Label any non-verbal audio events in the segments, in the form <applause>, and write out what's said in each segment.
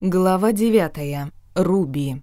Глава девятая. Руби.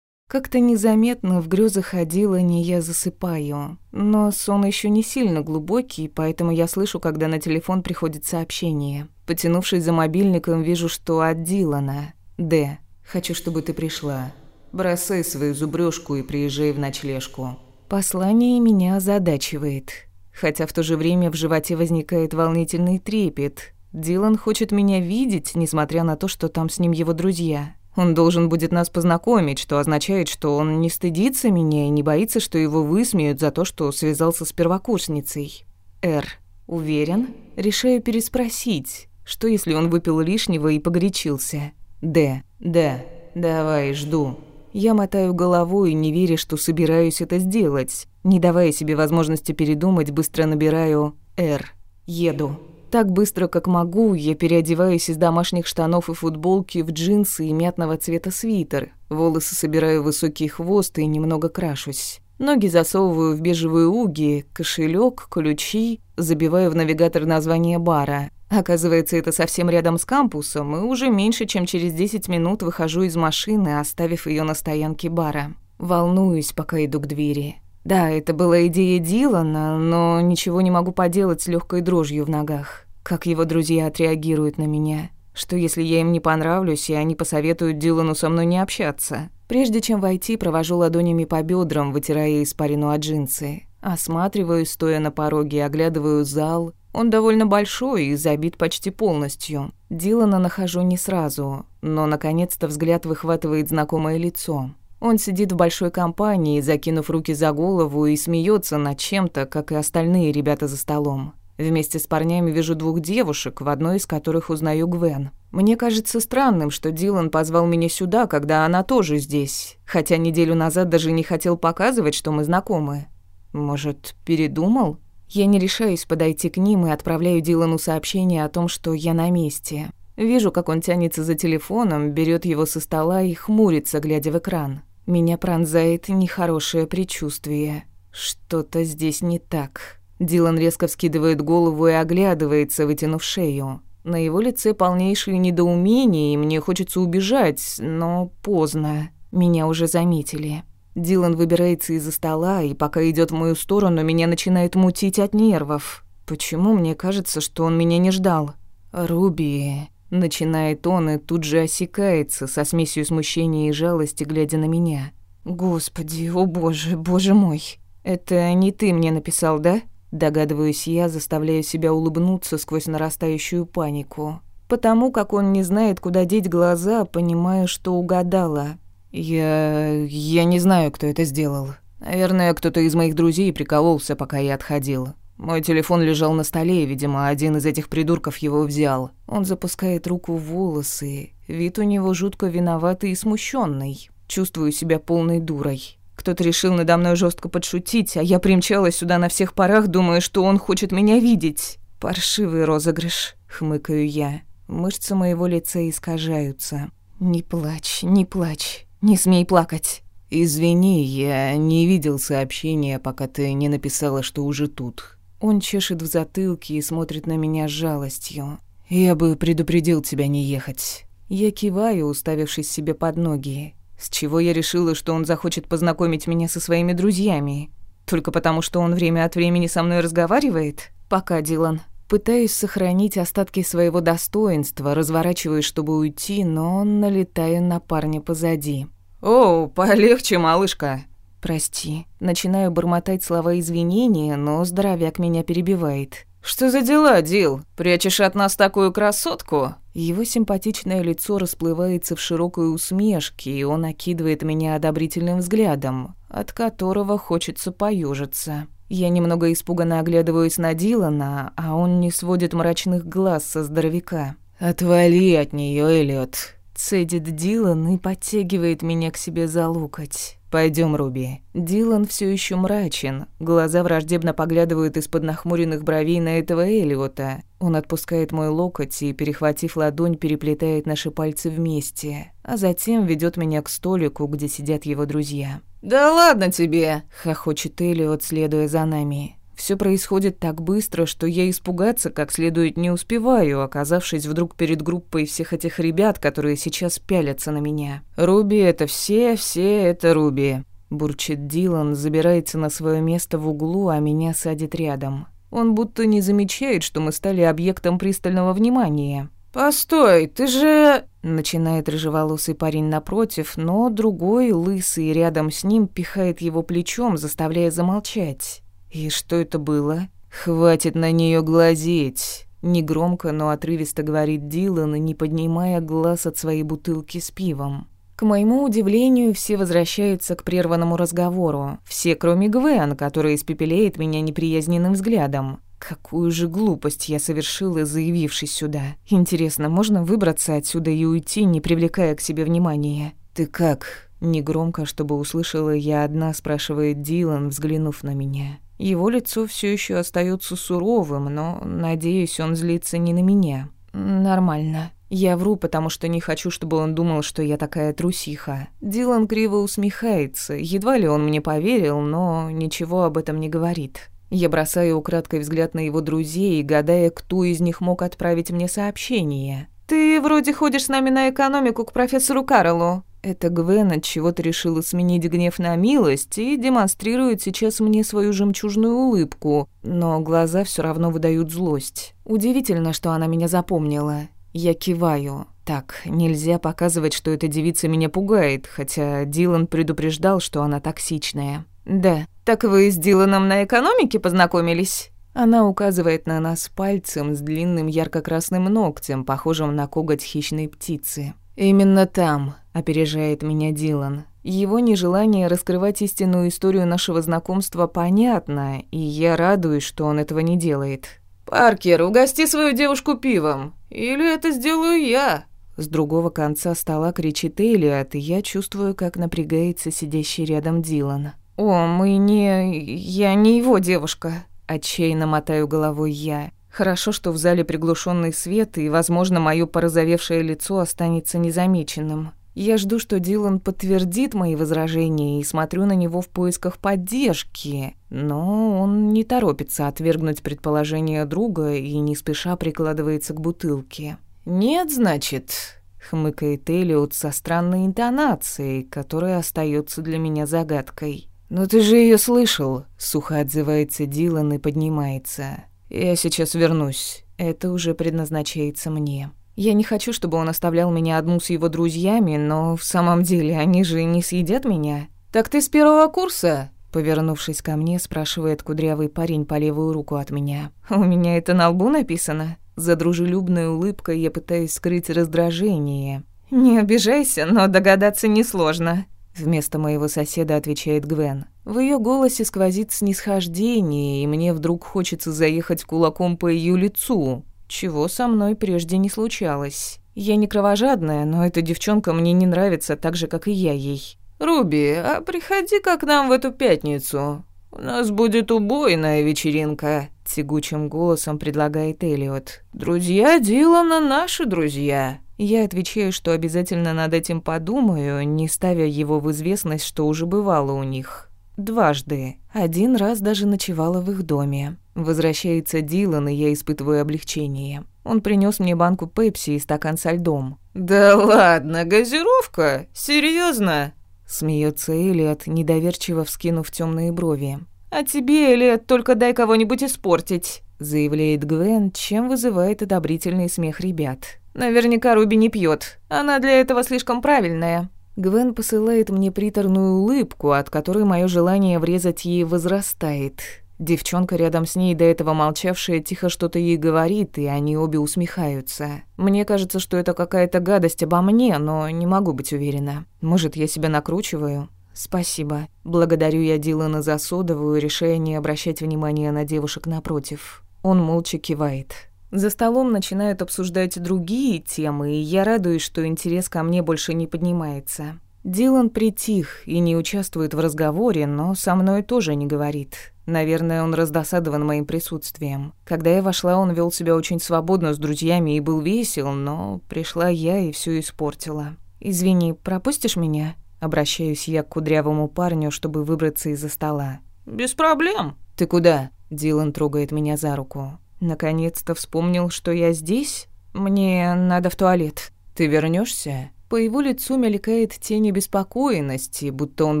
Как-то незаметно в грезы ходила, не я засыпаю. Но сон еще не сильно глубокий, поэтому я слышу, когда на телефон приходит сообщение. Потянувшись за мобильником, вижу, что от Дилана. «Д. Хочу, чтобы ты пришла. Бросай свою зубрёжку и приезжай в ночлежку». Послание меня озадачивает. Хотя в то же время в животе возникает волнительный трепет – Дилан хочет меня видеть, несмотря на то, что там с ним его друзья. Он должен будет нас познакомить, что означает, что он не стыдится меня и не боится, что его высмеют за то, что связался с первокурсницей. Р. Уверен? Решаю переспросить. Что, если он выпил лишнего и погорячился? Д. Да. Давай, жду. Я мотаю головой, не веря, что собираюсь это сделать. Не давая себе возможности передумать, быстро набираю «Р». Еду. Так быстро, как могу, я переодеваюсь из домашних штанов и футболки в джинсы и мятного цвета свитер. Волосы собираю в высокий хвост и немного крашусь. Ноги засовываю в бежевые уги, кошелек, ключи, забиваю в навигатор название бара. Оказывается, это совсем рядом с кампусом, и уже меньше, чем через 10 минут выхожу из машины, оставив ее на стоянке бара. Волнуюсь, пока иду к двери. Да, это была идея Дилана, но ничего не могу поделать с легкой дрожью в ногах. Как его друзья отреагируют на меня? Что если я им не понравлюсь, и они посоветуют Дилану со мной не общаться? Прежде чем войти, провожу ладонями по бедрам, вытирая испарину от джинсы. Осматриваю, стоя на пороге, оглядываю зал. Он довольно большой и забит почти полностью. Дилана нахожу не сразу, но наконец-то взгляд выхватывает знакомое лицо. Он сидит в большой компании, закинув руки за голову и смеется над чем-то, как и остальные ребята за столом. Вместе с парнями вижу двух девушек, в одной из которых узнаю Гвен. Мне кажется странным, что Дилан позвал меня сюда, когда она тоже здесь, хотя неделю назад даже не хотел показывать, что мы знакомы. Может, передумал? Я не решаюсь подойти к ним и отправляю Дилану сообщение о том, что я на месте. Вижу, как он тянется за телефоном, берет его со стола и хмурится, глядя в экран. Меня пронзает нехорошее предчувствие. Что-то здесь не так. Дилан резко вскидывает голову и оглядывается, вытянув шею. На его лице полнейшее недоумение, и мне хочется убежать, но поздно. Меня уже заметили. Дилан выбирается из-за стола, и пока идет в мою сторону, меня начинает мутить от нервов. Почему мне кажется, что он меня не ждал? «Руби...» Начинает он и тут же осекается, со смесью смущения и жалости, глядя на меня. «Господи, о боже, боже мой! Это не ты мне написал, да?» Догадываюсь я, заставляю себя улыбнуться сквозь нарастающую панику. Потому как он не знает, куда деть глаза, понимаю, что угадала. «Я... я не знаю, кто это сделал. Наверное, кто-то из моих друзей прикололся, пока я отходил. Мой телефон лежал на столе, и, видимо, один из этих придурков его взял. Он запускает руку в волосы. Вид у него жутко виноватый и смущенный. Чувствую себя полной дурой. Кто-то решил надо мной жестко подшутить, а я примчалась сюда на всех парах, думая, что он хочет меня видеть. Паршивый розыгрыш, хмыкаю я. Мышцы моего лица искажаются. Не плачь, не плачь, не смей плакать. Извини, я не видел сообщения, пока ты не написала, что уже тут. Он чешет в затылке и смотрит на меня с жалостью. «Я бы предупредил тебя не ехать». Я киваю, уставившись себе под ноги. С чего я решила, что он захочет познакомить меня со своими друзьями? Только потому, что он время от времени со мной разговаривает? Пока, Дилан. Пытаюсь сохранить остатки своего достоинства, разворачиваюсь, чтобы уйти, но налетаю на парня позади. «О, полегче, малышка!» «Прости». Начинаю бормотать слова извинения, но здоровяк меня перебивает. «Что за дела, Дил? Прячешь от нас такую красотку?» Его симпатичное лицо расплывается в широкой усмешке, и он окидывает меня одобрительным взглядом, от которого хочется поюжиться. Я немного испуганно оглядываюсь на Дилана, а он не сводит мрачных глаз со здоровяка. «Отвали от нее, Эллиот!» Цедит Дилан и подтягивает меня к себе за локоть. Пойдем, Руби. Дилан все еще мрачен. Глаза враждебно поглядывают из-под нахмуренных бровей на этого Элиота. Он отпускает мой локоть и, перехватив ладонь, переплетает наши пальцы вместе, а затем ведет меня к столику, где сидят его друзья. «Да ладно тебе!» — хохочет Элиот, следуя за нами. Все происходит так быстро, что я испугаться как следует не успеваю, оказавшись вдруг перед группой всех этих ребят, которые сейчас пялятся на меня. «Руби — это все, все — это Руби», — бурчит Дилан, забирается на свое место в углу, а меня садит рядом. Он будто не замечает, что мы стали объектом пристального внимания. «Постой, ты же...» — начинает рыжеволосый парень напротив, но другой, лысый, рядом с ним пихает его плечом, заставляя замолчать. И что это было? Хватит на нее глазеть. Негромко, но отрывисто говорит Дилан, не поднимая глаз от своей бутылки с пивом. К моему удивлению, все возвращаются к прерванному разговору. Все, кроме Гвен, которая испепеляет меня неприязненным взглядом. Какую же глупость я совершила, заявившись сюда. Интересно, можно выбраться отсюда и уйти, не привлекая к себе внимания? «Ты как?» Негромко, чтобы услышала я одна, спрашивает Дилан, взглянув на меня. Его лицо все еще остается суровым, но, надеюсь, он злится не на меня. Нормально. Я вру, потому что не хочу, чтобы он думал, что я такая трусиха. Дилан криво усмехается. Едва ли он мне поверил, но ничего об этом не говорит. Я бросаю украдкой взгляд на его друзей, гадая, кто из них мог отправить мне сообщение. «Ты вроде ходишь с нами на экономику к профессору Каролу. Это Гвен от чего-то решила сменить гнев на милость и демонстрирует сейчас мне свою жемчужную улыбку, но глаза все равно выдают злость. Удивительно, что она меня запомнила. Я киваю. Так, нельзя показывать, что эта девица меня пугает, хотя Дилан предупреждал, что она токсичная. Да. Так вы с Диланом на экономике познакомились? Она указывает на нас пальцем с длинным ярко-красным ногтем, похожим на коготь хищной птицы. Именно там, опережает меня Дилан. Его нежелание раскрывать истинную историю нашего знакомства понятно, и я радуюсь, что он этого не делает. «Паркер, угости свою девушку пивом, или это сделаю я!» С другого конца стола кричит Элиот, и я чувствую, как напрягается сидящий рядом Дилан. «О, мы не... я не его девушка», — отчаянно мотаю головой я. Хорошо, что в зале приглушенный свет, и, возможно, мое порозовевшее лицо останется незамеченным. Я жду, что Дилан подтвердит мои возражения и смотрю на него в поисках поддержки, но он не торопится отвергнуть предположение друга и не спеша прикладывается к бутылке. «Нет, значит», — хмыкает Элиот со странной интонацией, которая остается для меня загадкой. «Но ты же ее слышал», — сухо отзывается Дилан и поднимается. «Я сейчас вернусь. Это уже предназначается мне». Я не хочу, чтобы он оставлял меня одну с его друзьями, но в самом деле они же не съедят меня. «Так ты с первого курса?» Повернувшись ко мне, спрашивает кудрявый парень по левую руку от меня. «У меня это на лбу написано?» За дружелюбной улыбкой я пытаюсь скрыть раздражение. «Не обижайся, но догадаться несложно», Вместо моего соседа отвечает Гвен. В ее голосе сквозит снисхождение, и мне вдруг хочется заехать кулаком по ее лицу, чего со мной прежде не случалось. Я не кровожадная, но эта девчонка мне не нравится так же, как и я ей. «Руби, а приходи-ка к нам в эту пятницу. У нас будет убойная вечеринка», — тягучим голосом предлагает Элиот. «Друзья Дилана наши друзья». Я отвечаю, что обязательно над этим подумаю, не ставя его в известность, что уже бывало у них. Дважды. Один раз даже ночевала в их доме. Возвращается Дилан, и я испытываю облегчение. Он принес мне банку пепси и стакан со льдом. «Да ладно, газировка? Серьезно? Смеется Элиот, недоверчиво вскинув темные брови. «А тебе, Элиот, только дай кого-нибудь испортить», заявляет Гвен, чем вызывает одобрительный смех ребят. Наверняка Руби не пьет. Она для этого слишком правильная. Гвен посылает мне приторную улыбку, от которой мое желание врезать ей возрастает. Девчонка рядом с ней, до этого молчавшая, тихо что-то ей говорит, и они обе усмехаются. Мне кажется, что это какая-то гадость обо мне, но не могу быть уверена. Может, я себя накручиваю? Спасибо. Благодарю я Дилана за содовую, решая не обращать внимания на девушек напротив. Он молча кивает. За столом начинают обсуждать другие темы, и я радуюсь, что интерес ко мне больше не поднимается. Дилан притих и не участвует в разговоре, но со мной тоже не говорит. Наверное, он раздосадован моим присутствием. Когда я вошла, он вел себя очень свободно с друзьями и был весел, но пришла я и все испортила. «Извини, пропустишь меня?» Обращаюсь я к кудрявому парню, чтобы выбраться из-за стола. «Без проблем». «Ты куда?» Дилан трогает меня за руку. Наконец-то вспомнил, что я здесь? Мне надо в туалет. Ты вернешься? По его лицу мелькает тень обеспокоенности, будто он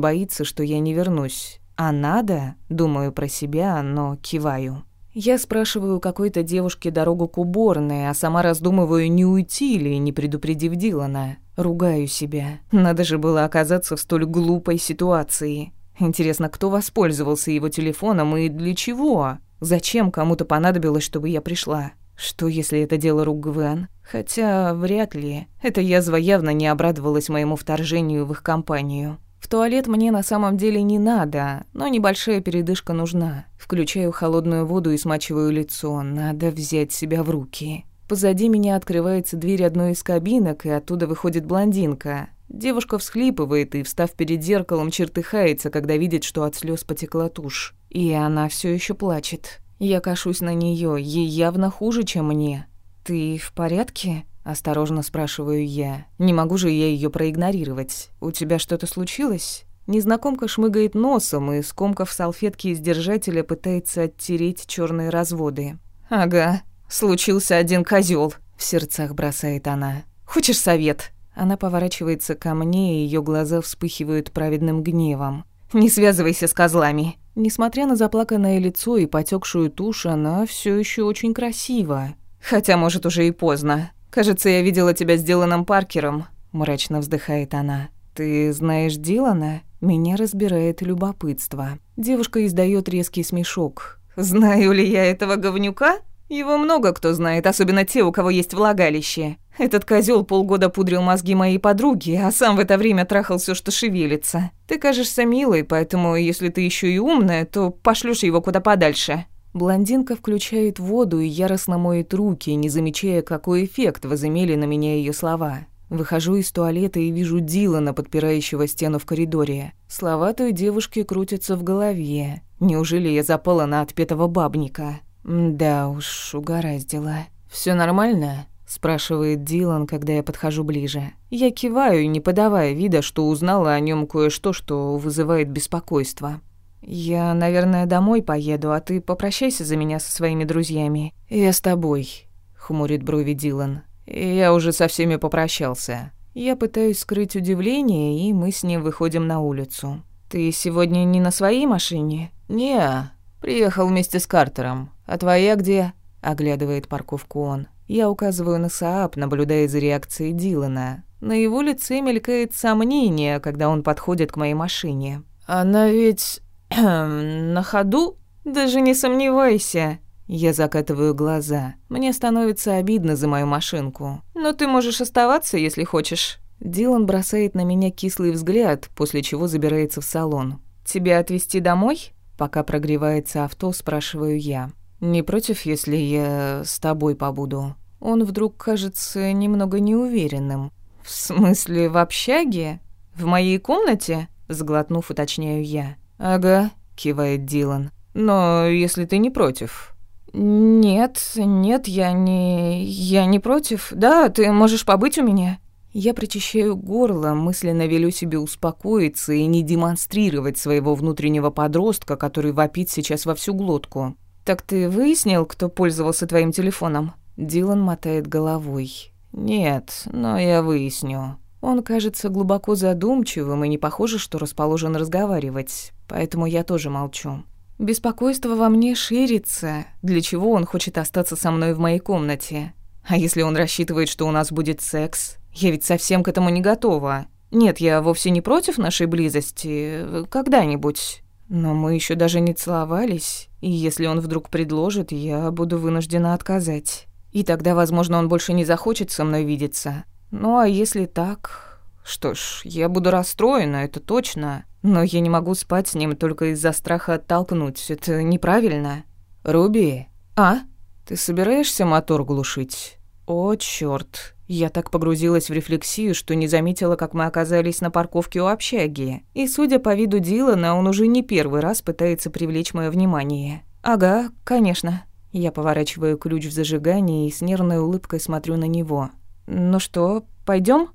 боится, что я не вернусь. А надо? Думаю про себя, но киваю. Я спрашиваю какой-то девушке дорогу к уборной, а сама раздумываю, не уйти ли, не предупредив Дилана. Ругаю себя. Надо же было оказаться в столь глупой ситуации. Интересно, кто воспользовался его телефоном и для чего? Зачем кому-то понадобилось, чтобы я пришла? Что, если это дело рук Гвен? Хотя, вряд ли. Эта язва явно не обрадовалась моему вторжению в их компанию. В туалет мне на самом деле не надо, но небольшая передышка нужна. Включаю холодную воду и смачиваю лицо. Надо взять себя в руки. Позади меня открывается дверь одной из кабинок, и оттуда выходит блондинка. Девушка всхлипывает и, встав перед зеркалом, чертыхается, когда видит, что от слез потекла тушь. И она все еще плачет. Я кашусь на нее, ей явно хуже, чем мне. «Ты в порядке?» – осторожно спрашиваю я. «Не могу же я ее проигнорировать. У тебя что-то случилось?» Незнакомка шмыгает носом и, скомкав салфетки из держателя, пытается оттереть черные разводы. «Ага, случился один козел, в сердцах бросает она. «Хочешь совет?» Она поворачивается ко мне, и ее глаза вспыхивают праведным гневом. «Не связывайся с козлами!» Несмотря на заплаканное лицо и потекшую тушь, она все еще очень красива. Хотя, может, уже и поздно. Кажется, я видела тебя с Диланом Паркером, мрачно вздыхает она. Ты знаешь Дилана? Меня разбирает любопытство. Девушка издает резкий смешок. Знаю ли я этого говнюка? Его много кто знает, особенно те, у кого есть влагалище. Этот козел полгода пудрил мозги моей подруги, а сам в это время трахал все, что шевелится. Ты кажешься милой, поэтому если ты еще и умная, то пошлешь его куда подальше. Блондинка включает воду и яростно моет руки, не замечая, какой эффект возымели на меня ее слова. Выхожу из туалета и вижу Дилана, подпирающего стену в коридоре. Слова той девушки крутятся в голове. Неужели я запала на отпетого бабника? Да уж, угораздило. Все нормально?» – спрашивает Дилан, когда я подхожу ближе. Я киваю, не подавая вида, что узнала о нем кое-что, что вызывает беспокойство. «Я, наверное, домой поеду, а ты попрощайся за меня со своими друзьями». «Я с тобой», — хмурит брови Дилан. «Я уже со всеми попрощался». Я пытаюсь скрыть удивление, и мы с ним выходим на улицу. «Ты сегодня не на своей машине?» «Не, приехал вместе с Картером. А твоя где?» — оглядывает парковку он. Я указываю на Сааб, наблюдая за реакцией Дилана. На его лице мелькает сомнение, когда он подходит к моей машине. «Она ведь... <clears throat> на ходу? Даже не сомневайся!» Я закатываю глаза. Мне становится обидно за мою машинку. «Но ты можешь оставаться, если хочешь». Дилан бросает на меня кислый взгляд, после чего забирается в салон. «Тебя отвезти домой?» Пока прогревается авто, спрашиваю я. «Не против, если я с тобой побуду?» Он вдруг кажется немного неуверенным. «В смысле, в общаге? В моей комнате?» Сглотнув, уточняю я. «Ага», — кивает Дилан. «Но если ты не против». «Нет, нет, я не... я не против. Да, ты можешь побыть у меня». Я прочищаю горло, мысленно велю себе успокоиться и не демонстрировать своего внутреннего подростка, который вопит сейчас во всю глотку. «Так ты выяснил, кто пользовался твоим телефоном?» Дилан мотает головой. «Нет, но я выясню». Он кажется глубоко задумчивым и не похоже, что расположен разговаривать, поэтому я тоже молчу. Беспокойство во мне ширится. Для чего он хочет остаться со мной в моей комнате? А если он рассчитывает, что у нас будет секс? Я ведь совсем к этому не готова. Нет, я вовсе не против нашей близости. Когда-нибудь. Но мы еще даже не целовались, и если он вдруг предложит, я буду вынуждена отказать. И тогда, возможно, он больше не захочет со мной видеться. Ну а если так... Что ж, я буду расстроена, это точно. Но я не могу спать с ним только из-за страха оттолкнуть. Это неправильно. Руби? А? Ты собираешься мотор глушить? О, чёрт. Я так погрузилась в рефлексию, что не заметила, как мы оказались на парковке у общаги. И, судя по виду Дилана, он уже не первый раз пытается привлечь мое внимание. «Ага, конечно». Я поворачиваю ключ в зажигании и с нервной улыбкой смотрю на него. «Ну что, пойдем?